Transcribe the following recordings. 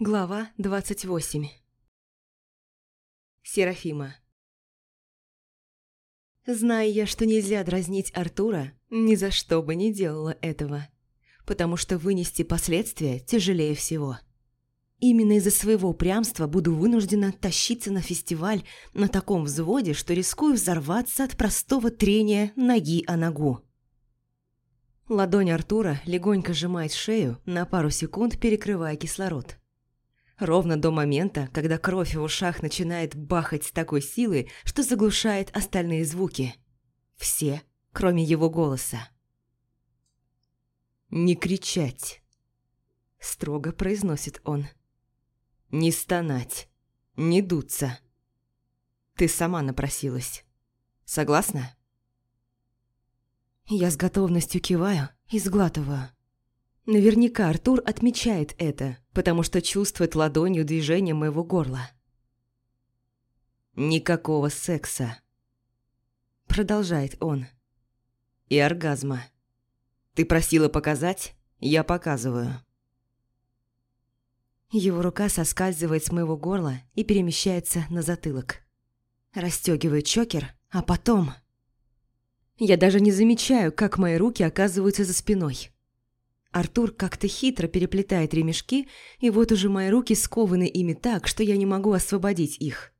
Глава 28 Серафима Зная я, что нельзя дразнить Артура, ни за что бы не делала этого, потому что вынести последствия тяжелее всего. Именно из-за своего упрямства буду вынуждена тащиться на фестиваль на таком взводе, что рискую взорваться от простого трения ноги о ногу. Ладонь Артура легонько сжимает шею, на пару секунд перекрывая кислород. Ровно до момента, когда кровь в ушах начинает бахать с такой силой, что заглушает остальные звуки. Все, кроме его голоса. «Не кричать», – строго произносит он. «Не стонать, не дуться. Ты сама напросилась. Согласна?» Я с готовностью киваю и сглатываю. Наверняка Артур отмечает это, потому что чувствует ладонью движение моего горла. «Никакого секса», – продолжает он. «И оргазма. Ты просила показать? Я показываю». Его рука соскальзывает с моего горла и перемещается на затылок. Растёгивает чокер, а потом... Я даже не замечаю, как мои руки оказываются за спиной. Артур как-то хитро переплетает ремешки, и вот уже мои руки скованы ими так, что я не могу освободить их.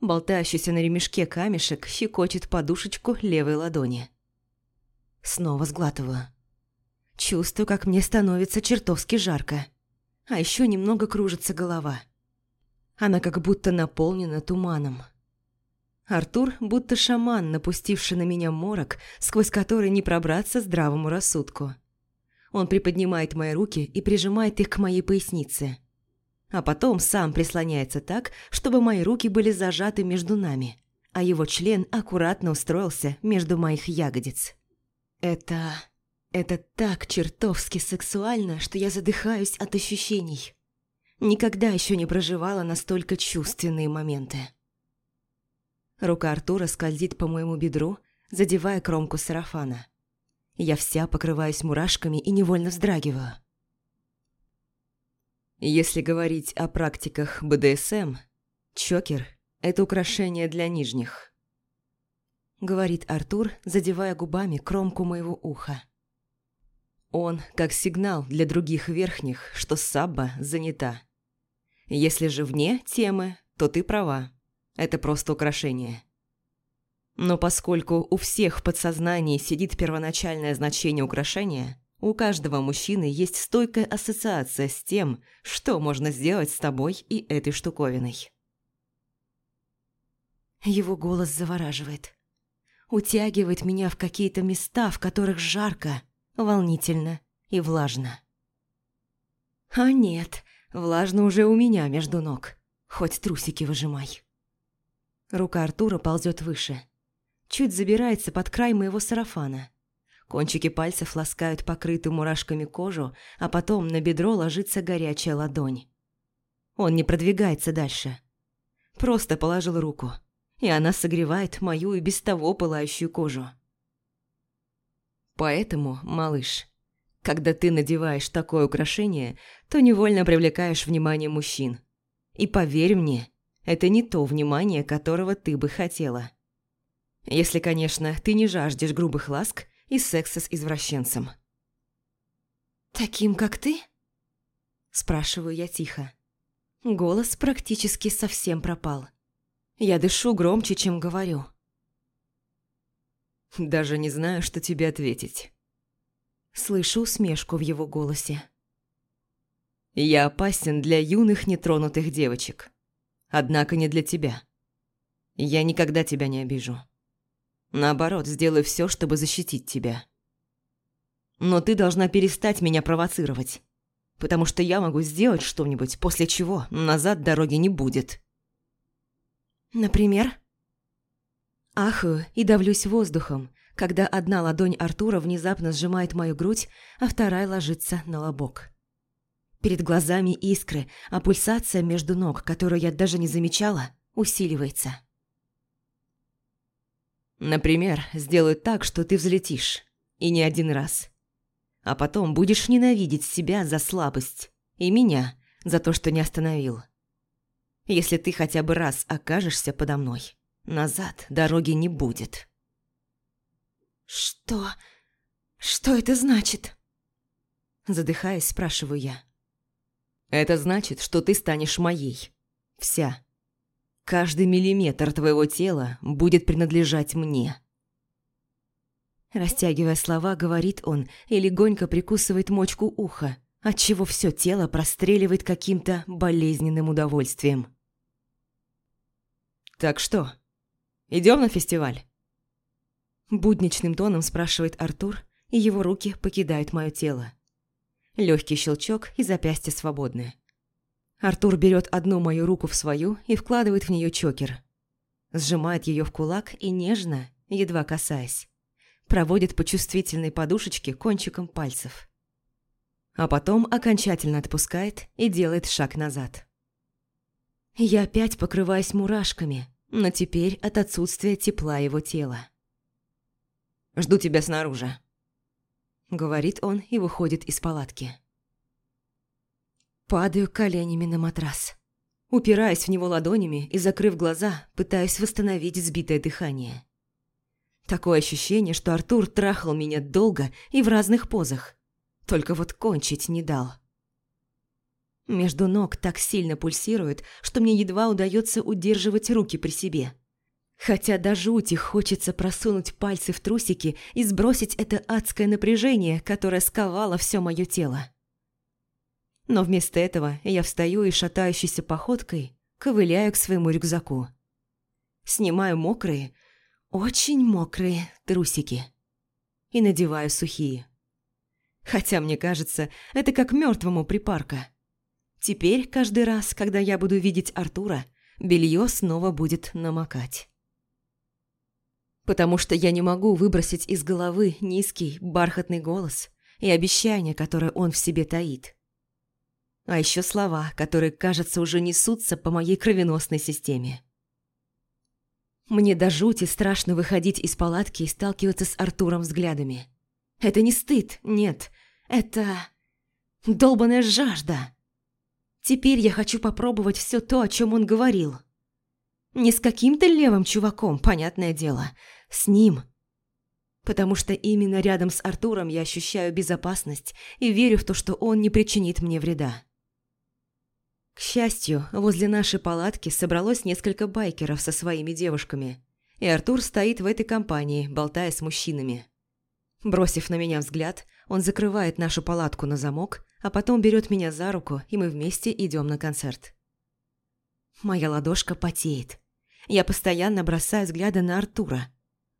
Болтающийся на ремешке камешек щекочет подушечку левой ладони. Снова сглатываю. Чувствую, как мне становится чертовски жарко. А еще немного кружится голова. Она как будто наполнена туманом. Артур будто шаман, напустивший на меня морок, сквозь который не пробраться здравому рассудку. Он приподнимает мои руки и прижимает их к моей пояснице. А потом сам прислоняется так, чтобы мои руки были зажаты между нами, а его член аккуратно устроился между моих ягодиц. Это... это так чертовски сексуально, что я задыхаюсь от ощущений. Никогда еще не проживала настолько чувственные моменты. Рука Артура скользит по моему бедру, задевая кромку сарафана. Я вся покрываюсь мурашками и невольно вздрагиваю. Если говорить о практиках БДСМ, чокер – это украшение для нижних. Говорит Артур, задевая губами кромку моего уха. Он как сигнал для других верхних, что сабба занята. Если же вне темы, то ты права. Это просто украшение. Но поскольку у всех в подсознании сидит первоначальное значение украшения, у каждого мужчины есть стойкая ассоциация с тем, что можно сделать с тобой и этой штуковиной. Его голос завораживает. Утягивает меня в какие-то места, в которых жарко, волнительно и влажно. А нет, влажно уже у меня между ног. Хоть трусики выжимай. Рука Артура ползет выше – чуть забирается под край моего сарафана. Кончики пальцев ласкают покрытую мурашками кожу, а потом на бедро ложится горячая ладонь. Он не продвигается дальше. Просто положил руку, и она согревает мою и без того пылающую кожу. Поэтому, малыш, когда ты надеваешь такое украшение, то невольно привлекаешь внимание мужчин. И поверь мне, это не то внимание, которого ты бы хотела. Если, конечно, ты не жаждешь грубых ласк и секса с извращенцем. «Таким, как ты?» Спрашиваю я тихо. Голос практически совсем пропал. Я дышу громче, чем говорю. Даже не знаю, что тебе ответить. Слышу усмешку в его голосе. Я опасен для юных нетронутых девочек. Однако не для тебя. Я никогда тебя не обижу. Наоборот, сделаю все, чтобы защитить тебя. Но ты должна перестать меня провоцировать, потому что я могу сделать что-нибудь, после чего назад дороги не будет. Например? Ахаю и давлюсь воздухом, когда одна ладонь Артура внезапно сжимает мою грудь, а вторая ложится на лобок. Перед глазами искры, а пульсация между ног, которую я даже не замечала, усиливается. Например, сделают так, что ты взлетишь. И не один раз. А потом будешь ненавидеть себя за слабость. И меня за то, что не остановил. Если ты хотя бы раз окажешься подо мной, назад дороги не будет. «Что? Что это значит?» Задыхаясь, спрашиваю я. «Это значит, что ты станешь моей. Вся. Каждый миллиметр твоего тела будет принадлежать мне». Растягивая слова, говорит он и легонько прикусывает мочку уха, отчего все тело простреливает каким-то болезненным удовольствием. «Так что, идем на фестиваль?» Будничным тоном спрашивает Артур, и его руки покидают мое тело. Легкий щелчок и запястье свободное. Артур берет одну мою руку в свою и вкладывает в нее чокер. Сжимает ее в кулак и нежно, едва касаясь, проводит по чувствительной подушечке кончиком пальцев. А потом окончательно отпускает и делает шаг назад. Я опять покрываюсь мурашками, но теперь от отсутствия тепла его тела. «Жду тебя снаружи», — говорит он и выходит из палатки. Падаю коленями на матрас. Упираясь в него ладонями и закрыв глаза, пытаясь восстановить сбитое дыхание. Такое ощущение, что Артур трахал меня долго и в разных позах. Только вот кончить не дал. Между ног так сильно пульсирует, что мне едва удается удерживать руки при себе. Хотя до жути хочется просунуть пальцы в трусики и сбросить это адское напряжение, которое сковало все мое тело. Но вместо этого я встаю и шатающейся походкой ковыляю к своему рюкзаку. Снимаю мокрые, очень мокрые трусики и надеваю сухие. Хотя, мне кажется, это как мертвому припарка. Теперь каждый раз, когда я буду видеть Артура, белье снова будет намокать. Потому что я не могу выбросить из головы низкий, бархатный голос и обещания, которое он в себе таит. А еще слова, которые, кажется, уже несутся по моей кровеносной системе. Мне до жути страшно выходить из палатки и сталкиваться с Артуром взглядами. Это не стыд, нет. Это... долбаная жажда. Теперь я хочу попробовать все то, о чем он говорил. Не с каким-то левым чуваком, понятное дело. С ним. Потому что именно рядом с Артуром я ощущаю безопасность и верю в то, что он не причинит мне вреда. К счастью, возле нашей палатки собралось несколько байкеров со своими девушками, и Артур стоит в этой компании, болтая с мужчинами. Бросив на меня взгляд, он закрывает нашу палатку на замок, а потом берет меня за руку, и мы вместе идем на концерт. Моя ладошка потеет. Я постоянно бросаю взгляды на Артура,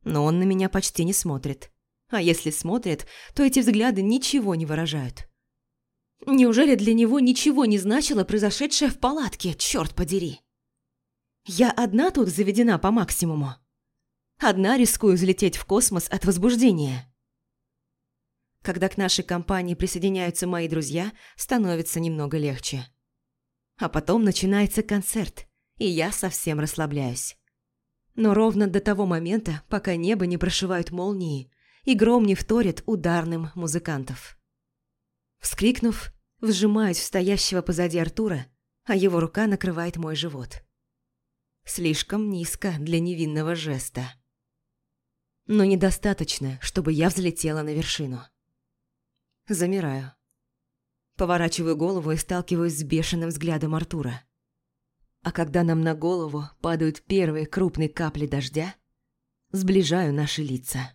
но он на меня почти не смотрит. А если смотрит, то эти взгляды ничего не выражают. Неужели для него ничего не значило произошедшее в палатке, черт подери? Я одна тут заведена по максимуму. Одна рискую взлететь в космос от возбуждения. Когда к нашей компании присоединяются мои друзья, становится немного легче. А потом начинается концерт, и я совсем расслабляюсь. Но ровно до того момента, пока небо не прошивают молнии, и гром не вторит ударным музыкантов. Вскрикнув, вжимаюсь в стоящего позади Артура, а его рука накрывает мой живот. Слишком низко для невинного жеста. Но недостаточно, чтобы я взлетела на вершину. Замираю. Поворачиваю голову и сталкиваюсь с бешеным взглядом Артура. А когда нам на голову падают первые крупные капли дождя, сближаю наши лица.